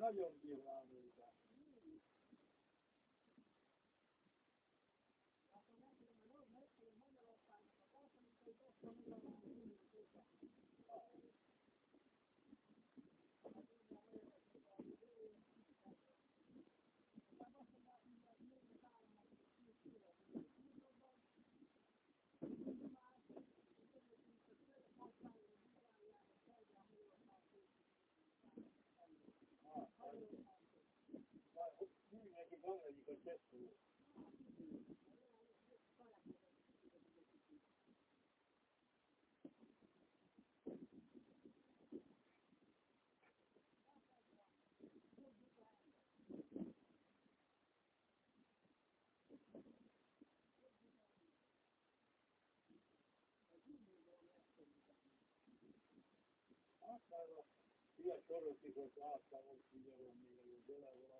Nó dùng nhiều là người Ah, parole di contesto. Io solo si portava ah, a stare con il figlio con me,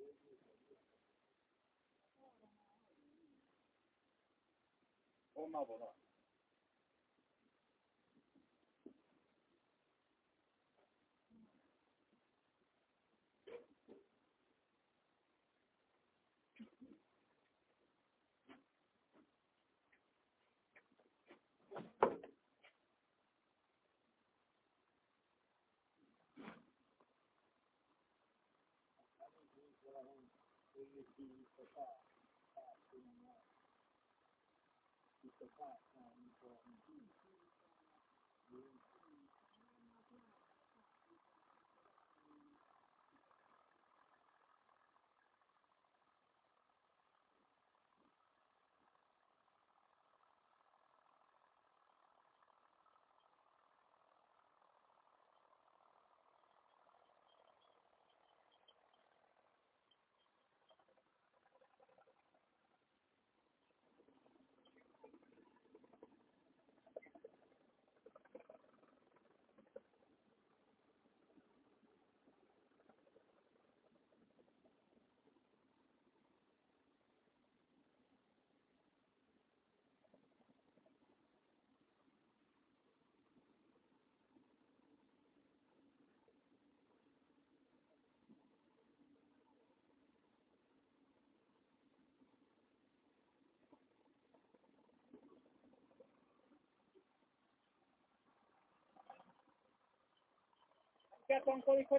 ہے وہ نہ بولا Thank you. Quer tão coisa por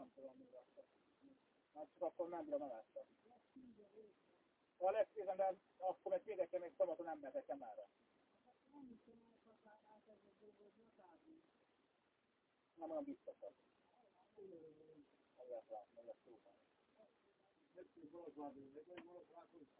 Nem tudom, mi lesz. Hát csak akkor nem tudom, elettem. Ha lesz tízen, de akkor egy példeken még szabadon nem mehetem erre. Nem olyan túlban. Nekünk valószínűleg, nekünk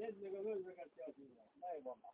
Nézd meg az önvezető az minden. Nagyon van már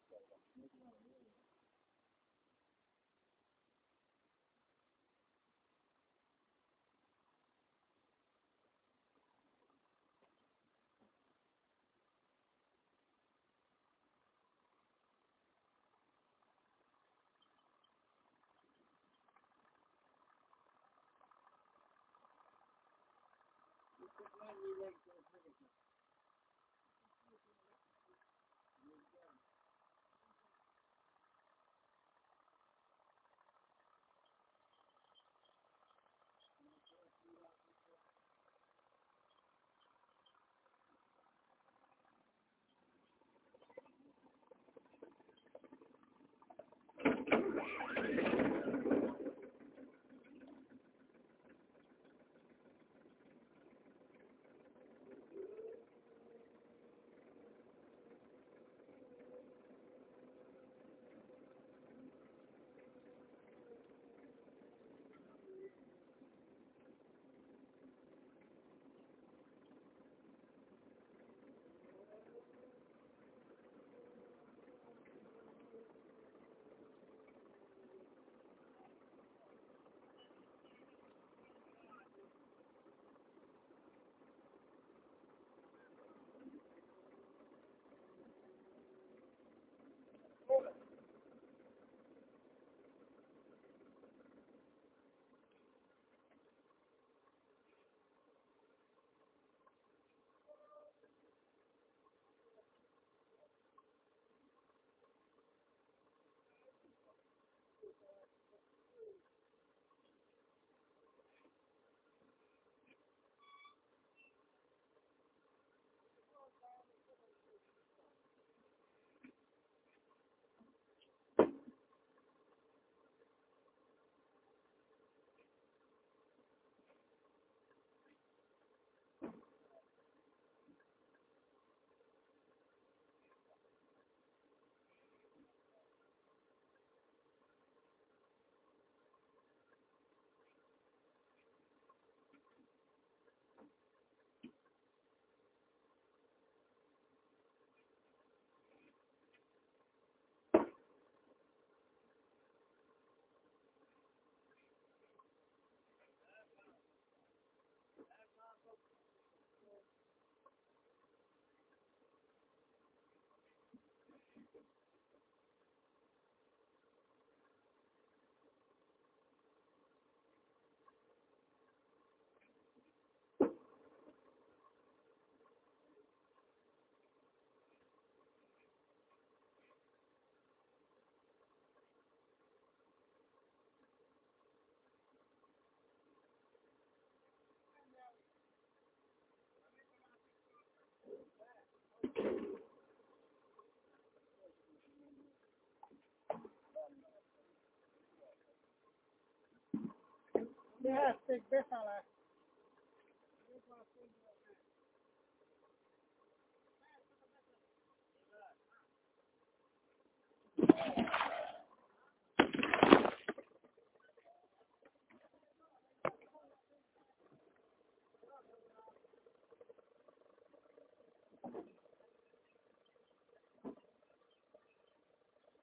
Tehették befele.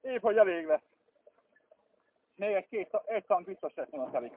Épp, hogy elég lesz. Még egy két, egy tank biztos lesz a telik.